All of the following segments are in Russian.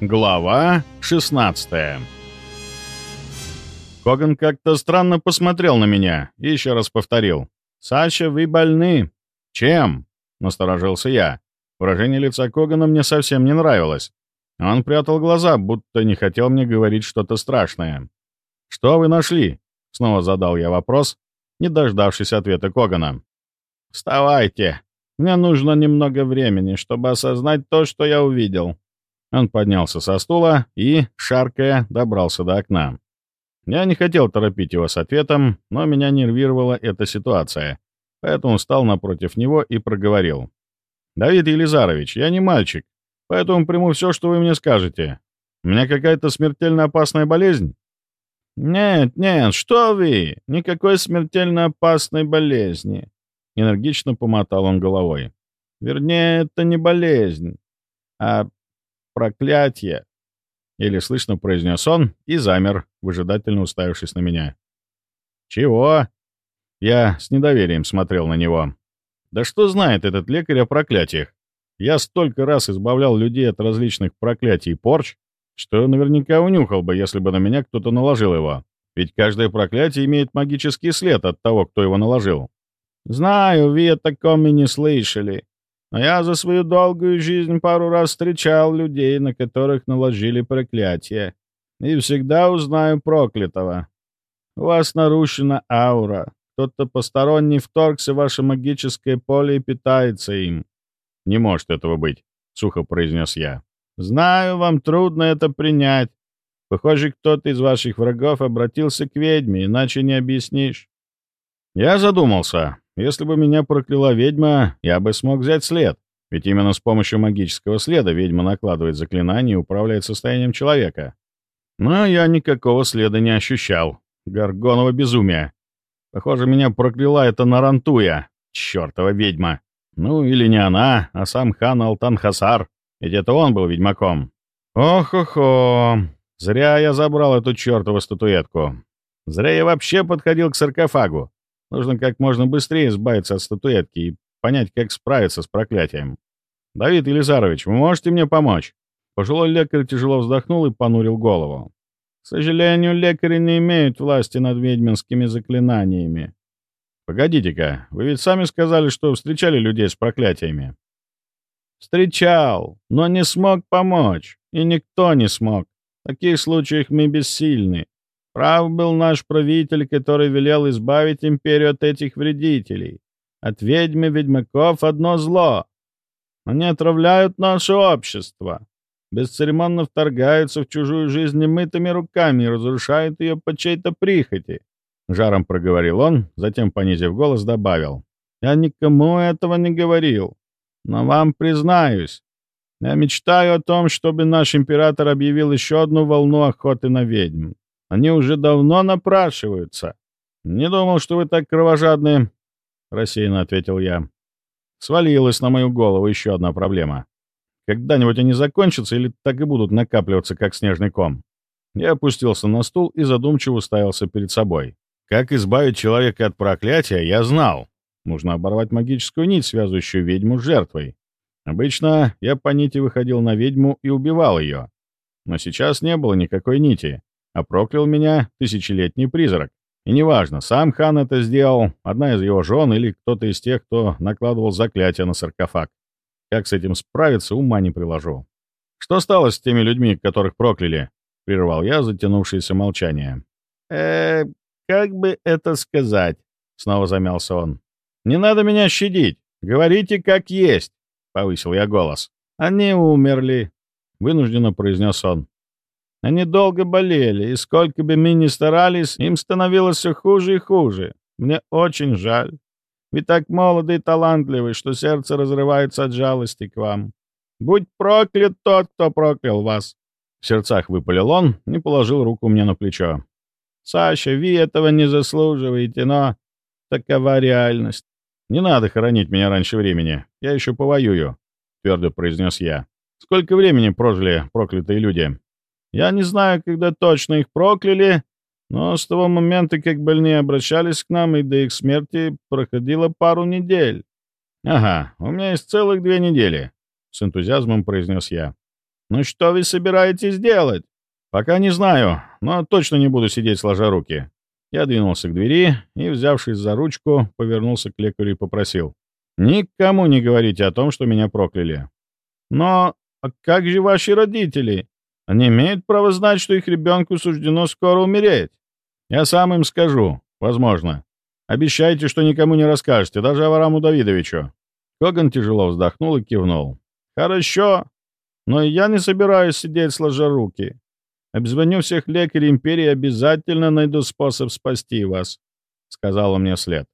Глава 16 Коган как-то странно посмотрел на меня и еще раз повторил. «Саша, вы больны». «Чем?» — насторожился я. Выражение лица Когана мне совсем не нравилось. Он прятал глаза, будто не хотел мне говорить что-то страшное. «Что вы нашли?» — снова задал я вопрос, не дождавшись ответа Когана. «Вставайте. Мне нужно немного времени, чтобы осознать то, что я увидел». Он поднялся со стула и, шаркая, добрался до окна. Я не хотел торопить его с ответом, но меня нервировала эта ситуация, поэтому встал напротив него и проговорил. «Давид Елизарович, я не мальчик, поэтому приму все, что вы мне скажете. У меня какая-то смертельно опасная болезнь?» «Нет, нет, что вы! Никакой смертельно опасной болезни!» Энергично помотал он головой. «Вернее, это не болезнь, а проклятие!» Еле слышно произнес он и замер, выжидательно уставившись на меня. «Чего?» Я с недоверием смотрел на него. «Да что знает этот лекарь о проклятиях? Я столько раз избавлял людей от различных проклятий и порч, что наверняка унюхал бы, если бы на меня кто-то наложил его. Ведь каждое проклятие имеет магический след от того, кто его наложил. «Знаю, вы о таком и не слышали. Но я за свою долгую жизнь пару раз встречал людей, на которых наложили проклятие. И всегда узнаю проклятого. У вас нарушена аура. Кто-то посторонний вторгся в ваше магическое поле и питается им. «Не может этого быть», — сухо произнес я. «Знаю, вам трудно это принять. Похоже, кто-то из ваших врагов обратился к ведьме, иначе не объяснишь». Я задумался. Если бы меня прокляла ведьма, я бы смог взять след. Ведь именно с помощью магического следа ведьма накладывает заклинание и управляет состоянием человека. Но я никакого следа не ощущал. Горгонова безумие. Похоже, меня прокляла эта Нарантуя, чертова ведьма. Ну, или не она, а сам хан Алтан-Хасар. Ведь это он был ведьмаком. Ох-охо, зря я забрал эту чертову статуэтку. Зря я вообще подходил к саркофагу. Нужно как можно быстрее избавиться от статуэтки и понять, как справиться с проклятием. «Давид Елизарович, вы можете мне помочь?» Пожилой лекарь тяжело вздохнул и понурил голову. «К сожалению, лекари не имеют власти над ведьминскими заклинаниями». «Погодите-ка, вы ведь сами сказали, что встречали людей с проклятиями». «Встречал, но не смог помочь, и никто не смог. В таких случаях мы бессильны. Прав был наш правитель, который велел избавить империю от этих вредителей. От ведьмы ведьмаков одно зло. Они отравляют наше общество, бесцеремонно вторгаются в чужую жизнь немытыми руками и разрушают ее по чьей-то прихоти. Жаром проговорил он, затем, понизив голос, добавил. «Я никому этого не говорил, но вам признаюсь, я мечтаю о том, чтобы наш император объявил еще одну волну охоты на ведьм. Они уже давно напрашиваются. Не думал, что вы так кровожадны, — рассеянно ответил я. Свалилась на мою голову еще одна проблема. Когда-нибудь они закончатся или так и будут накапливаться, как снежный ком? Я опустился на стул и задумчиво уставился перед собой. Как избавить человека от проклятия, я знал. Нужно оборвать магическую нить, связывающую ведьму с жертвой. Обычно я по нити выходил на ведьму и убивал ее. Но сейчас не было никакой нити а проклял меня тысячелетний призрак. И неважно, сам хан это сделал, одна из его жен или кто-то из тех, кто накладывал заклятие на саркофаг. Как с этим справиться, ума не приложу. «Что стало с теми людьми, которых прокляли?» — прервал я затянувшееся молчание. э как бы это сказать?» — снова замялся он. «Не надо меня щадить. Говорите, как есть», — повысил я голос. «Они умерли», — вынужденно произнес он. Они долго болели, и сколько бы мы ни старались, им становилось все хуже и хуже. Мне очень жаль. Вы так молоды и талантливы, что сердце разрывается от жалости к вам. Будь проклят тот, кто проклял вас!» В сердцах выпалил он и положил руку мне на плечо. «Саша, вы этого не заслуживаете, но такова реальность. Не надо хоронить меня раньше времени. Я еще повоюю», — твердо произнес я. «Сколько времени прожили проклятые люди?» Я не знаю, когда точно их прокляли, но с того момента, как больные обращались к нам и до их смерти, проходило пару недель. «Ага, у меня есть целых две недели», — с энтузиазмом произнес я. «Ну что вы собираетесь делать?» «Пока не знаю, но точно не буду сидеть сложа руки». Я двинулся к двери и, взявшись за ручку, повернулся к лекарю и попросил. «Никому не говорите о том, что меня прокляли». «Но а как же ваши родители? Они имеют право знать, что их ребенку суждено скоро умереть?» «Я сам им скажу, возможно. Обещайте, что никому не расскажете, даже Авараму Давидовичу». Коган тяжело вздохнул и кивнул. «Хорошо, но я не собираюсь сидеть сложа руки. Обзвоню всех лекарей империи обязательно найду способ спасти вас», — сказал он мне вслед.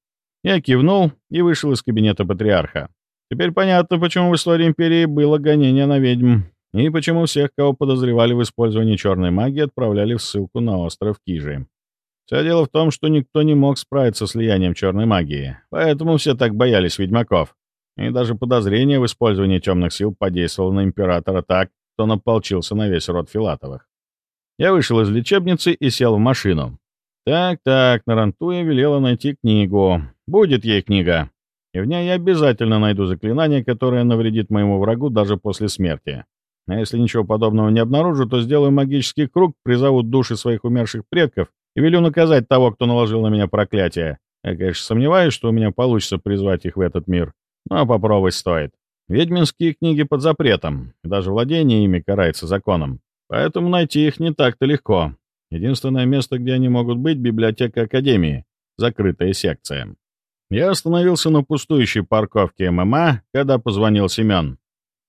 Я кивнул и вышел из кабинета патриарха. Теперь понятно, почему в истории империи было гонение на ведьм, и почему всех, кого подозревали в использовании черной магии, отправляли в ссылку на остров Кижи. Все дело в том, что никто не мог справиться с влиянием черной магии, поэтому все так боялись ведьмаков. И даже подозрение в использовании темных сил подействовало на императора так, что он на весь род Филатовых. Я вышел из лечебницы и сел в машину. Так-так, Нарантуя велела найти книгу. Будет ей книга. И в ней я обязательно найду заклинание, которое навредит моему врагу даже после смерти. А если ничего подобного не обнаружу, то сделаю магический круг, призову души своих умерших предков и велю наказать того, кто наложил на меня проклятие. Я, конечно, сомневаюсь, что у меня получится призвать их в этот мир. Но попробовать стоит. Ведьминские книги под запретом, даже владение ими карается законом. Поэтому найти их не так-то легко. Единственное место, где они могут быть — библиотека Академии, закрытая секция. Я остановился на пустующей парковке ММА, когда позвонил Семен.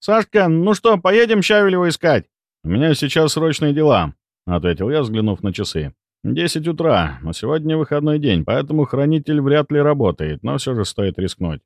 «Сашка, ну что, поедем Щавелева искать?» «У меня сейчас срочные дела», — ответил я, взглянув на часы. «Десять утра, но сегодня выходной день, поэтому хранитель вряд ли работает, но все же стоит рискнуть».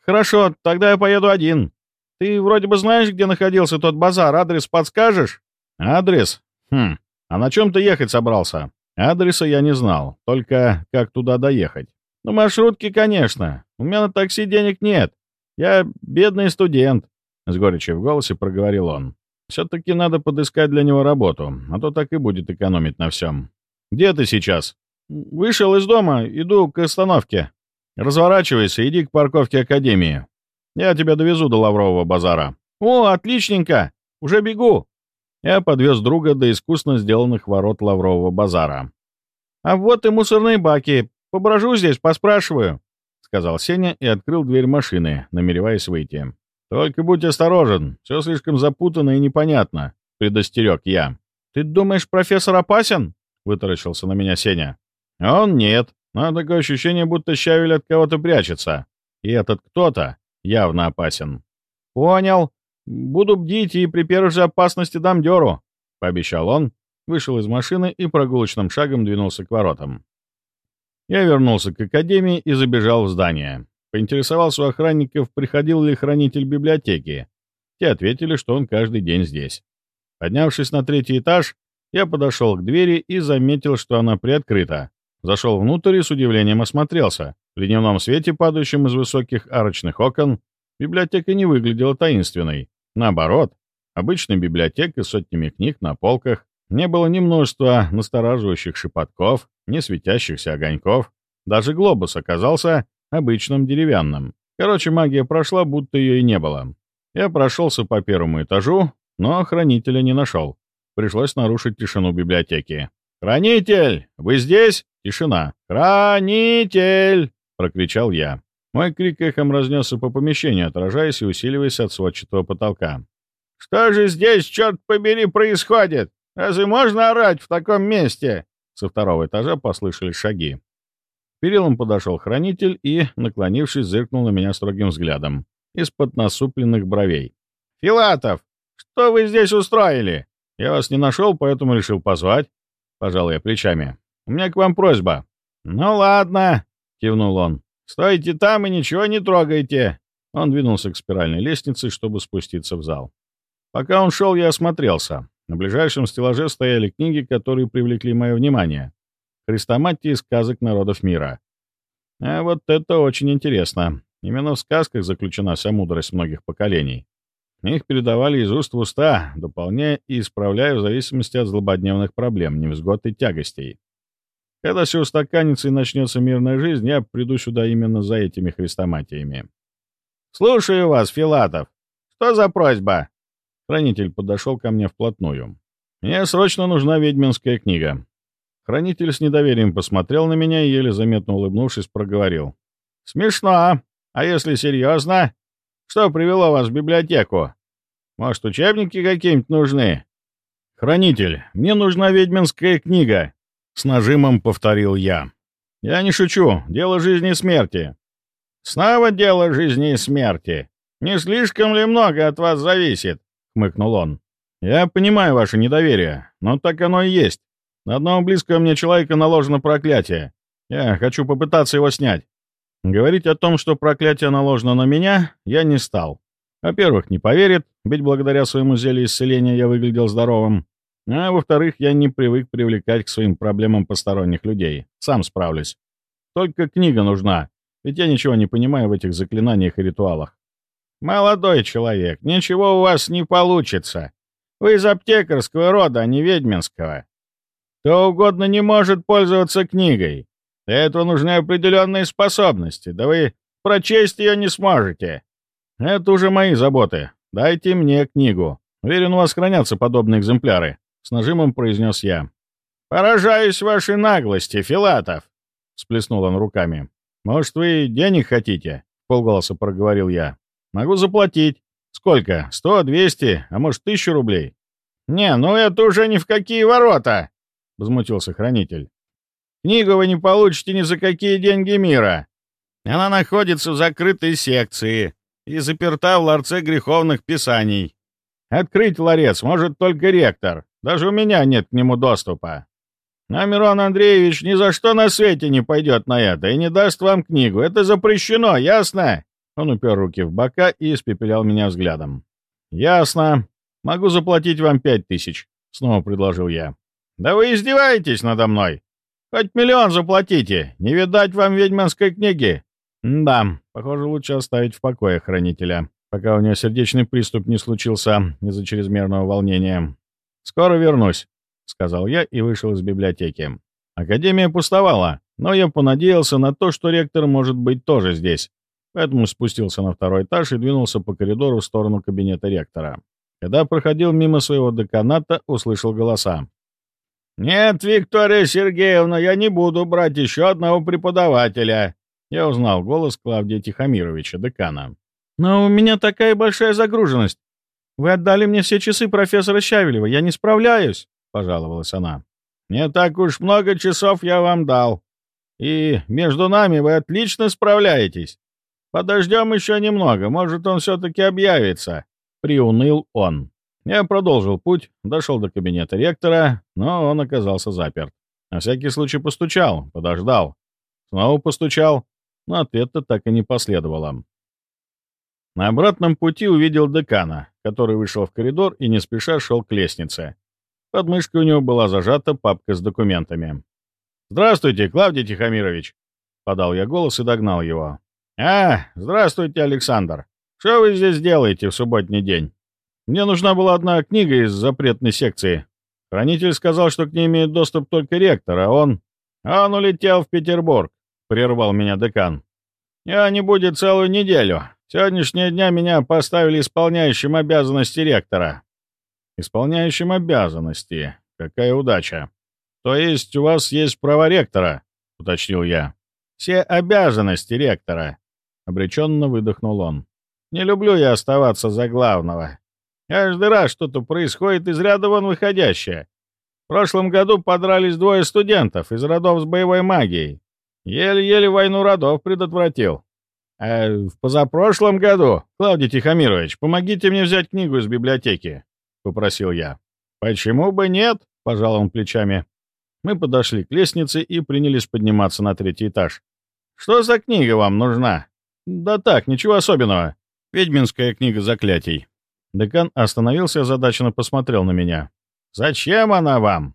«Хорошо, тогда я поеду один. Ты вроде бы знаешь, где находился тот базар, адрес подскажешь?» «Адрес? Хм, а на чем ты ехать собрался?» Адреса я не знал, только как туда доехать. «Ну, маршрутки, конечно. У меня на такси денег нет. Я бедный студент», — с горечью в голосе проговорил он. «Все-таки надо подыскать для него работу, а то так и будет экономить на всем. Где ты сейчас?» «Вышел из дома, иду к остановке». Разворачивайся, иди к парковке Академии. Я тебя довезу до Лаврового базара». «О, отличненько! Уже бегу!» Я подвез друга до искусно сделанных ворот Лаврового базара. «А вот и мусорные баки. Поброжу здесь, поспрашиваю», — сказал Сеня и открыл дверь машины, намереваясь выйти. «Только будь осторожен, все слишком запутанно и непонятно», — предостерег я. «Ты думаешь, профессор опасен?» — вытаращился на меня Сеня. «Он нет. Но такое ощущение, будто Щавель от кого-то прячется. И этот кто-то явно опасен. «Понял. Буду бдить и при первой же опасности дам дёру», — пообещал он, вышел из машины и прогулочным шагом двинулся к воротам. Я вернулся к академии и забежал в здание. Поинтересовался у охранников, приходил ли хранитель библиотеки. Те ответили, что он каждый день здесь. Поднявшись на третий этаж, я подошел к двери и заметил, что она приоткрыта. Зашел внутрь и с удивлением осмотрелся. В дневном свете, падающем из высоких арочных окон, библиотека не выглядела таинственной. Наоборот, обычная библиотека с сотнями книг на полках. Не было ни множества настораживающих шепотков, ни светящихся огоньков. Даже глобус оказался обычным деревянным. Короче, магия прошла, будто ее и не было. Я прошелся по первому этажу, но хранителя не нашел. Пришлось нарушить тишину библиотеки. «Хранитель, вы здесь?» Тишина. «Хранитель!» — прокричал я. Мой крик эхом разнесся по помещению, отражаясь и усиливаясь от сводчатого потолка. «Что же здесь, черт побери, происходит? Разве можно орать в таком месте?» Со второго этажа послышались шаги. Перилам подошел хранитель и, наклонившись, зыркнул на меня строгим взглядом из-под насупленных бровей. «Филатов, что вы здесь устроили?» «Я вас не нашел, поэтому решил позвать», — пожал я плечами. У меня к вам просьба». «Ну ладно», — кивнул он. «Стойте там и ничего не трогайте». Он двинулся к спиральной лестнице, чтобы спуститься в зал. Пока он шел, я осмотрелся. На ближайшем стеллаже стояли книги, которые привлекли мое внимание. Хрестоматии сказок народов мира. А вот это очень интересно. Именно в сказках заключена вся мудрость многих поколений. Их передавали из уст в уста, дополняя и исправляя в зависимости от злободневных проблем, невзгод и тягостей. Когда все устаканится и начнется мирная жизнь, я приду сюда именно за этими хрестоматиями. «Слушаю вас, Филатов. Что за просьба?» Хранитель подошел ко мне вплотную. «Мне срочно нужна ведьминская книга». Хранитель с недоверием посмотрел на меня и, еле заметно улыбнувшись, проговорил. «Смешно. А если серьезно? Что привело вас в библиотеку? Может, учебники какие-нибудь нужны?» «Хранитель, мне нужна ведьминская книга», — с нажимом повторил я. «Я не шучу. Дело жизни и смерти». «Снова дело жизни и смерти. Не слишком ли много от вас зависит?» — хмыкнул он. «Я понимаю ваше недоверие, но так оно и есть. На одного близкого мне человека наложено проклятие. Я хочу попытаться его снять. Говорить о том, что проклятие наложено на меня, я не стал. Во-первых, не поверит, ведь благодаря своему зелью исцеления я выглядел здоровым. А во-вторых, я не привык привлекать к своим проблемам посторонних людей. Сам справлюсь. Только книга нужна, ведь я ничего не понимаю в этих заклинаниях и ритуалах. «Молодой человек, ничего у вас не получится. Вы из аптекарского рода, а не ведьминского. Кто угодно не может пользоваться книгой. Для этого нужны определенные способности, да вы прочесть ее не сможете. Это уже мои заботы. Дайте мне книгу. Уверен, у вас хранятся подобные экземпляры. С нажимом произнес я. «Поражаюсь вашей наглости, Филатов!» Сплеснул он руками. «Может, вы денег хотите?» Полголоса проговорил я. «Могу заплатить. Сколько? Сто, двести, а может, тысячу рублей?» «Не, ну это уже ни в какие ворота!» Возмутился хранитель. Книгу вы не получите ни за какие деньги мира. Она находится в закрытой секции и заперта в ларце греховных писаний. Открыть ларец может только ректор. Даже у меня нет к нему доступа. А Мирон Андреевич ни за что на свете не пойдет на это и не даст вам книгу. Это запрещено, ясно?» Он упер руки в бока и испепелял меня взглядом. «Ясно. Могу заплатить вам пять тысяч», — снова предложил я. «Да вы издеваетесь надо мной!» Хоть миллион заплатите, не видать вам ведьманской книги. да, похоже, лучше оставить в покое хранителя, пока у него сердечный приступ не случился из-за чрезмерного волнения. Скоро вернусь, сказал я и вышел из библиотеки. Академия пустовала, но я понадеялся на то, что ректор может быть тоже здесь. Поэтому спустился на второй этаж и двинулся по коридору в сторону кабинета ректора. Когда проходил мимо своего деканата, услышал голоса. «Нет, Виктория Сергеевна, я не буду брать еще одного преподавателя», — я узнал голос Клавдия Тихомировича, декана. «Но у меня такая большая загруженность. Вы отдали мне все часы профессора Щавелева, я не справляюсь», — пожаловалась она. «Не так уж много часов я вам дал. И между нами вы отлично справляетесь. Подождем еще немного, может, он все-таки объявится», — приуныл он. Я продолжил путь, дошел до кабинета ректора, но он оказался заперт. На всякий случай постучал, подождал. Снова постучал, но ответа так и не последовало. На обратном пути увидел декана, который вышел в коридор и не спеша шел к лестнице. Под мышкой у него была зажата папка с документами. «Здравствуйте, Клавдий Тихомирович!» — подал я голос и догнал его. «А, здравствуйте, Александр! Что вы здесь делаете в субботний день?» Мне нужна была одна книга из запретной секции. Хранитель сказал, что к ней имеет доступ только ректор, а он... Он улетел в Петербург, — прервал меня декан. Я не будет целую неделю. Сегодняшние дня меня поставили исполняющим обязанности ректора. Исполняющим обязанности. Какая удача. То есть у вас есть права ректора, — уточнил я. Все обязанности ректора, — обреченно выдохнул он. Не люблю я оставаться за главного. Каждый раз что-то происходит из ряда вон выходящее. В прошлом году подрались двое студентов из родов с боевой магией. Еле-еле войну родов предотвратил. А в позапрошлом году, Клавдий Тихомирович, помогите мне взять книгу из библиотеки, — попросил я. «Почему бы нет?» — пожал он плечами. Мы подошли к лестнице и принялись подниматься на третий этаж. «Что за книга вам нужна?» «Да так, ничего особенного. Ведьминская книга заклятий. Декан остановился и озадаченно посмотрел на меня. «Зачем она вам?»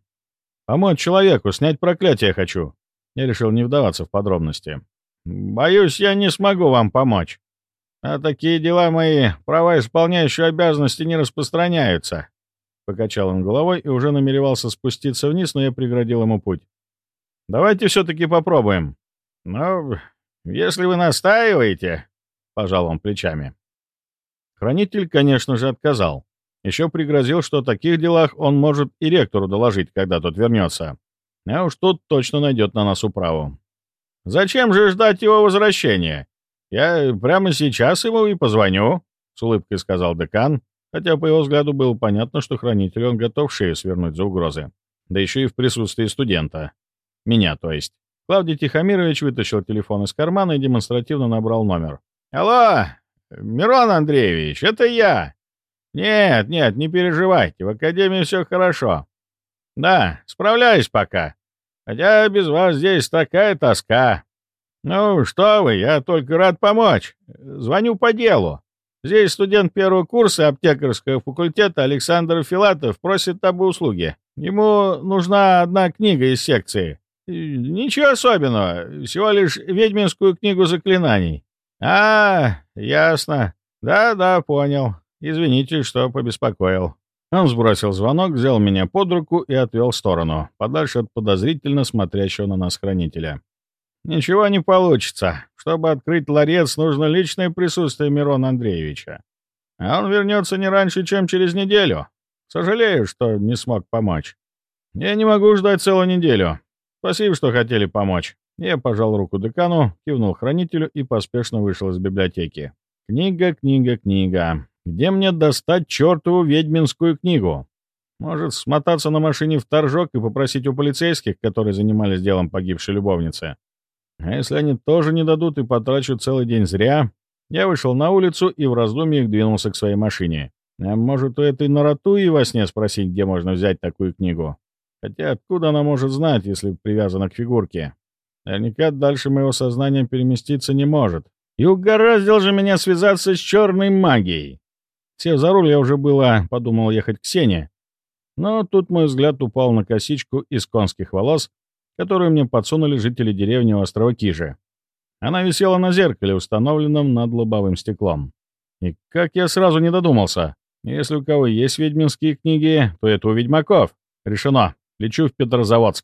«Помочь человеку, снять проклятие хочу». Я решил не вдаваться в подробности. «Боюсь, я не смогу вам помочь. А такие дела мои, права исполняющие обязанности не распространяются». Покачал он головой и уже намеревался спуститься вниз, но я преградил ему путь. «Давайте все-таки попробуем». «Ну, если вы настаиваете...» — пожал он плечами. Хранитель, конечно же, отказал. Еще пригрозил, что о таких делах он может и ректору доложить, когда тот вернется. А уж тут точно найдет на нас управу. Зачем же ждать его возвращения? Я прямо сейчас ему и позвоню, — с улыбкой сказал декан, хотя по его взгляду было понятно, что хранитель он готов шею свернуть за угрозы. Да еще и в присутствии студента. Меня, то есть. Клавдий Тихомирович вытащил телефон из кармана и демонстративно набрал номер. «Алло, Мирон Андреевич, это я!» «Нет, нет, не переживайте, в академии все хорошо. Да, справляюсь пока. Хотя без вас здесь такая тоска. Ну, что вы, я только рад помочь. Звоню по делу. Здесь студент первого курса аптекарского факультета Александр Филатов просит об услуге. Ему нужна одна книга из секции. Ничего особенного, всего лишь ведьминскую книгу заклинаний. А, ясно. Да-да, понял. Извините, что побеспокоил. Он сбросил звонок, взял меня под руку и отвел в сторону, подальше от подозрительно смотрящего на нас хранителя. «Ничего не получится. Чтобы открыть ларец, нужно личное присутствие Мирона Андреевича. А он вернется не раньше, чем через неделю. Сожалею, что не смог помочь. Я не могу ждать целую неделю. Спасибо, что хотели помочь». Я пожал руку декану, кивнул хранителю и поспешно вышел из библиотеки. «Книга, книга, книга. Где мне достать чертову ведьминскую книгу? Может, смотаться на машине в торжок и попросить у полицейских, которые занимались делом погибшей любовницы? А если они тоже не дадут и потрачу целый день зря? Я вышел на улицу и в раздумьях двинулся к своей машине. А может, у этой Наратуи во сне спросить, где можно взять такую книгу? Хотя откуда она может знать, если привязана к фигурке? Наверняка дальше моего сознания переместиться не может. И угораздил же меня связаться с черной магией. Сев за руль, я уже было подумал ехать к Сене, но тут мой взгляд упал на косичку из конских волос, которую мне подсунули жители деревни у острова Кижи. Она висела на зеркале, установленном над лобовым стеклом. И как я сразу не додумался. Если у кого есть ведьминские книги, то это у ведьмаков. Решено. Лечу в Петрозаводск.